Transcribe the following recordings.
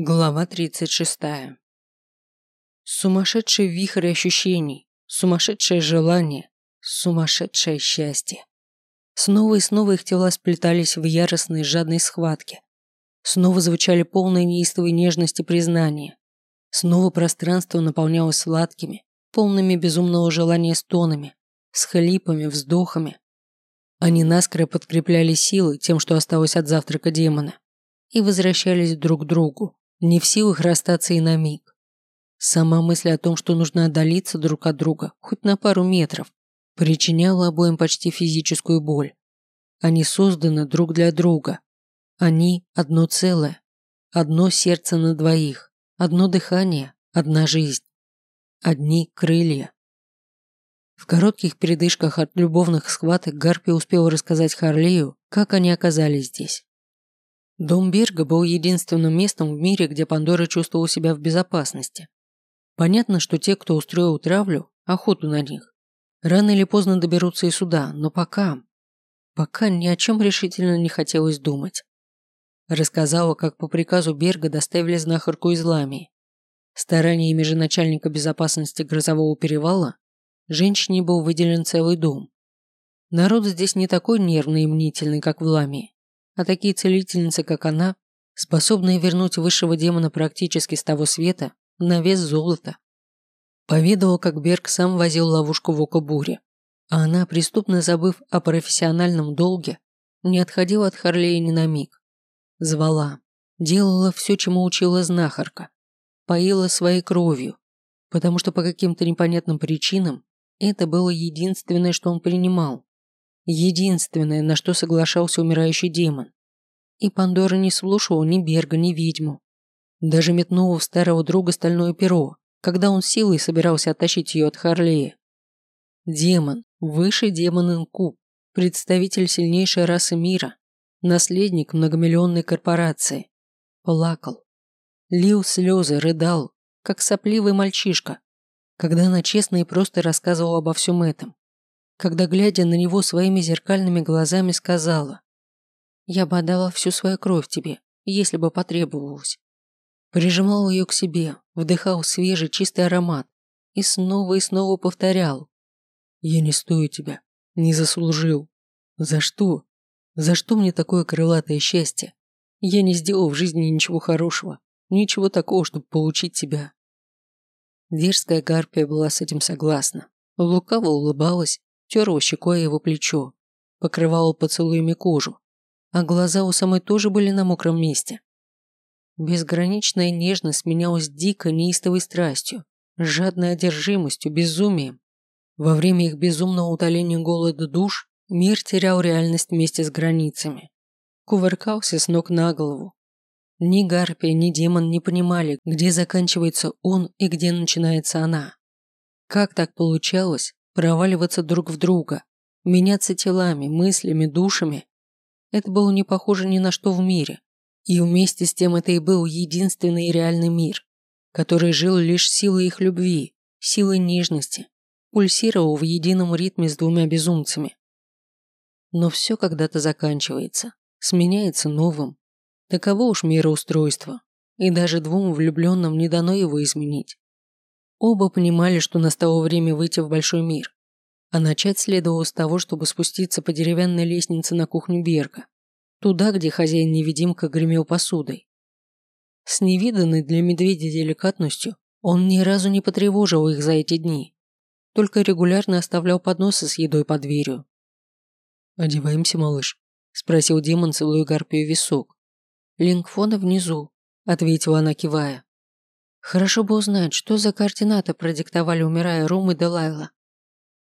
Глава 36. Сумасшедший вихрь ощущений, сумасшедшее желание, сумасшедшее счастье. Снова и снова их тела сплетались в яростной жадной схватке. Снова звучали полные неистовой нежности признания. Снова пространство наполнялось сладкими, полными безумного желания стонами, с хлипами, вздохами. Они наскоро подкрепляли силы тем, что осталось от завтрака демона, и возвращались друг к другу, не в силах расстаться и на миг. Сама мысль о том, что нужно отдалиться друг от друга, хоть на пару метров, причиняла обоим почти физическую боль. Они созданы друг для друга. Они – одно целое. Одно сердце на двоих. Одно дыхание, одна жизнь. Одни крылья. В коротких передышках от любовных схваток Гарпи успел рассказать Харлею, как они оказались здесь. Дом Берга был единственным местом в мире, где Пандора чувствовала себя в безопасности. Понятно, что те, кто устроил травлю, охоту на них, рано или поздно доберутся и сюда, но пока... Пока ни о чем решительно не хотелось думать. Рассказала, как по приказу Берга доставили знахарку из Ламии. Стараниями же начальника безопасности Грозового перевала женщине был выделен целый дом. Народ здесь не такой нервный и мнительный, как в Ламии а такие целительницы, как она, способные вернуть высшего демона практически с того света на вес золота. Поведала, как Берг сам возил ловушку в око бури, а она, преступно забыв о профессиональном долге, не отходила от Харлея ни на миг. Звала, делала все, чему учила знахарка, поила своей кровью, потому что по каким-то непонятным причинам это было единственное, что он принимал. Единственное, на что соглашался умирающий демон. И Пандора не слушала ни Берга, ни ведьму. Даже метнула в старого друга стальное перо, когда он силой собирался оттащить ее от Харлея. Демон, высший демон Инкуб, представитель сильнейшей расы мира, наследник многомиллионной корпорации. Плакал. Лил слезы, рыдал, как сопливый мальчишка, когда она честно и просто рассказывала обо всем этом когда, глядя на него своими зеркальными глазами, сказала «Я бы отдала всю свою кровь тебе, если бы потребовалось». Прижимал ее к себе, вдыхал свежий чистый аромат и снова и снова повторял «Я не стою тебя, не заслужил. За что? За что мне такое крылатое счастье? Я не сделал в жизни ничего хорошего, ничего такого, чтобы получить тебя». Дерзкая гарпия была с этим согласна. Лукаво улыбалась терла щекой его плечо, покрывала поцелуями кожу, а глаза у самой тоже были на мокром месте. Безграничная нежность сменялась дикой неистовой страстью, жадной одержимостью, безумием. Во время их безумного утоления голода душ мир терял реальность вместе с границами. Кувыркался с ног на голову. Ни Гарпия, ни демон не понимали, где заканчивается он и где начинается она. Как так получалось, проваливаться друг в друга, меняться телами, мыслями, душами. Это было не похоже ни на что в мире. И вместе с тем это и был единственный реальный мир, который жил лишь силой их любви, силой нежности, пульсировал в едином ритме с двумя безумцами. Но все когда-то заканчивается, сменяется новым. Таково уж мироустройство, и даже двум влюбленным не дано его изменить. Оба понимали, что настало время выйти в большой мир. А начать следовало с того, чтобы спуститься по деревянной лестнице на кухню Берга. Туда, где хозяин-невидимка гремел посудой. С невиданной для медведя деликатностью он ни разу не потревожил их за эти дни. Только регулярно оставлял подносы с едой под дверью. «Одеваемся, малыш», – спросил демон, целуя гарпию висок. «Лингфона внизу», – ответила она, кивая. Хорошо бы узнать, что за координаты продиктовали, умирая Рум и Делайла.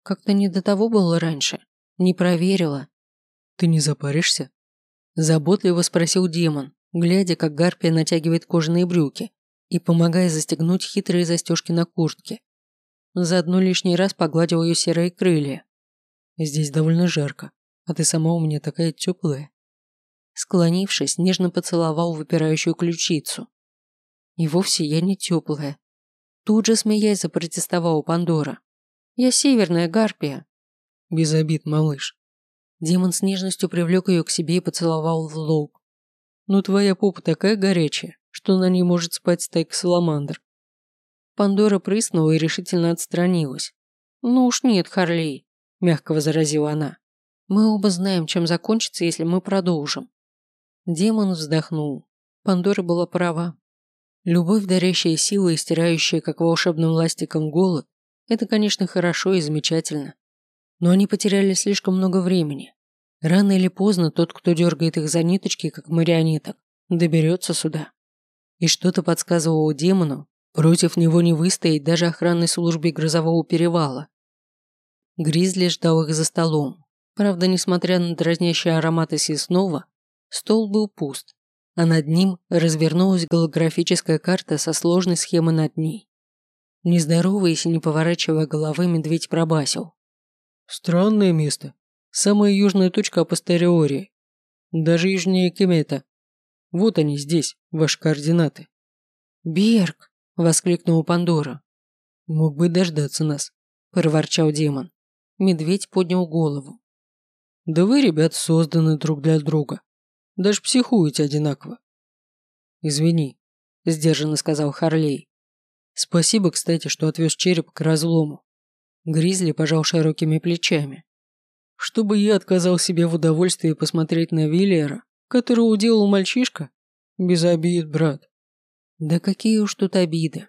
Как-то не до того было раньше. Не проверила. Ты не запаришься? Заботливо спросил демон, глядя, как Гарпия натягивает кожаные брюки и помогая застегнуть хитрые застежки на куртке. Заодно лишний раз погладил ее серые крылья. Здесь довольно жарко, а ты сама у меня такая теплая. Склонившись, нежно поцеловал выпирающую ключицу, и вовсе я не теплая. Тут же смеясь запротестовала Пандора. Я северная гарпия. Без обид, малыш. Демон с нежностью привлек ее к себе и поцеловал в лоб. Ну твоя попа такая горячая, что на ней может спать стайка саламандр. Пандора прыснула и решительно отстранилась. «Ну уж нет, Харлей», – мягко возразила она. «Мы оба знаем, чем закончится, если мы продолжим». Демон вздохнул. Пандора была права. Любовь, дарящая силы и стирающая, как волшебным ластиком, голод, это, конечно, хорошо и замечательно. Но они потеряли слишком много времени. Рано или поздно тот, кто дергает их за ниточки, как марионеток, доберется сюда. И что-то подсказывало демону, Против него не выстоять даже охранной службе грозового перевала. Гризли ждал их за столом. Правда, несмотря на дразнящие ароматы съестного, стол был пуст, а над ним развернулась голографическая карта со сложной схемой над ней. Не здороваясь и не поворачивая головы, медведь пробасил. «Странное место. Самая южная точка апостериори. Даже южнее Кемета. Вот они здесь, ваши координаты». «Берг!» Воскликнула Пандора. «Мог бы дождаться нас», – проворчал демон. Медведь поднял голову. «Да вы, ребят, созданы друг для друга. Даже психуете одинаково». «Извини», – сдержанно сказал Харлей. «Спасибо, кстати, что отвез череп к разлому». Гризли пожал широкими плечами. «Чтобы я отказал себе в удовольствии посмотреть на Виллиера, которого уделал мальчишка? Без обид, брат. Да какие уж тут обиды.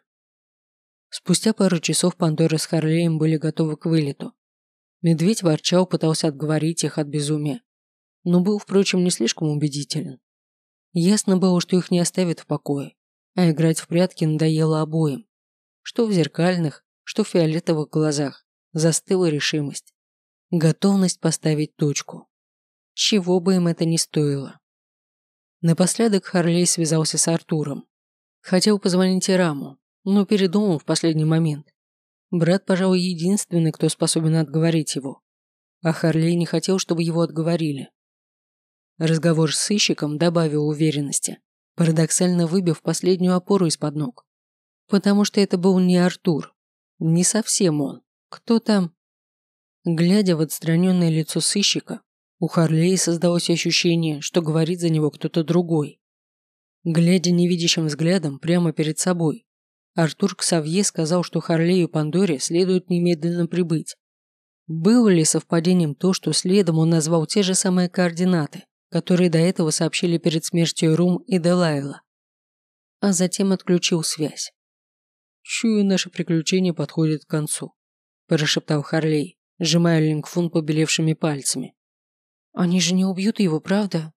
Спустя пару часов Пандора с Харлеем были готовы к вылету. Медведь ворчал, пытался отговорить их от безумия, но был, впрочем, не слишком убедителен. Ясно было, что их не оставят в покое, а играть в прятки надоело обоим. Что в зеркальных, что в фиолетовых глазах застыла решимость. Готовность поставить точку. Чего бы им это ни стоило. Напоследок Харлей связался с Артуром. Хотел позвонить Ираму, но передумал в последний момент. Брат, пожалуй, единственный, кто способен отговорить его. А Харлей не хотел, чтобы его отговорили. Разговор с сыщиком добавил уверенности, парадоксально выбив последнюю опору из-под ног. Потому что это был не Артур. Не совсем он. Кто там? Глядя в отстраненное лицо сыщика, у Харлея создалось ощущение, что говорит за него кто-то другой. Глядя невидящим взглядом прямо перед собой, Артур Ксавье сказал, что Харлею Пандоре следует немедленно прибыть. Было ли совпадением то, что следом он назвал те же самые координаты, которые до этого сообщили перед смертью Рум и Делайла? А затем отключил связь. «Чую, наше приключение подходит к концу», – прошептал Харлей, сжимая лингфун побелевшими пальцами. «Они же не убьют его, правда?»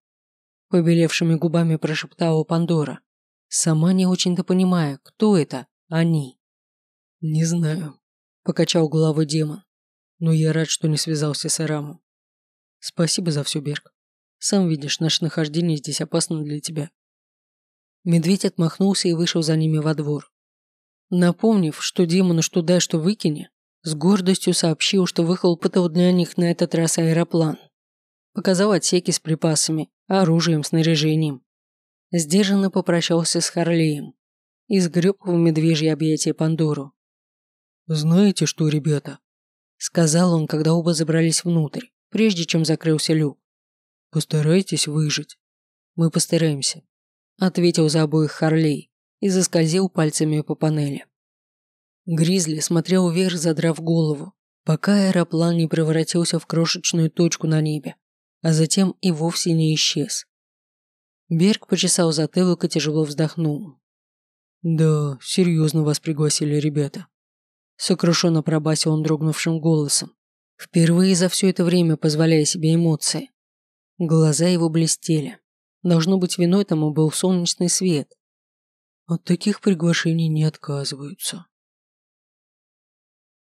Побелевшими губами прошептала Пандора, сама не очень-то понимая, кто это они. «Не знаю», – покачал головой демон, «но я рад, что не связался с Арамом. Спасибо за все, Берг. Сам видишь, наше нахождение здесь опасно для тебя». Медведь отмахнулся и вышел за ними во двор. Напомнив, что демону что дай, что выкини, с гордостью сообщил, что выхлопотал для них на этот раз аэроплан. Показал отсеки с припасами, оружием, снаряжением. Сдержанно попрощался с Харлеем и сгреб в медвежье объятие Пандору. «Знаете что, ребята?» Сказал он, когда оба забрались внутрь, прежде чем закрылся люк. «Постарайтесь выжить». «Мы постараемся», – ответил за обоих Харлей и заскользил пальцами по панели. Гризли смотрел вверх, задрав голову, пока аэроплан не превратился в крошечную точку на небе а затем и вовсе не исчез. Берг почесал затылок и тяжело вздохнул. «Да, серьезно вас пригласили ребята», – сокрушенно пробасил он дрогнувшим голосом, впервые за все это время позволяя себе эмоции. Глаза его блестели. Должно быть, виной тому был солнечный свет. От таких приглашений не отказываются.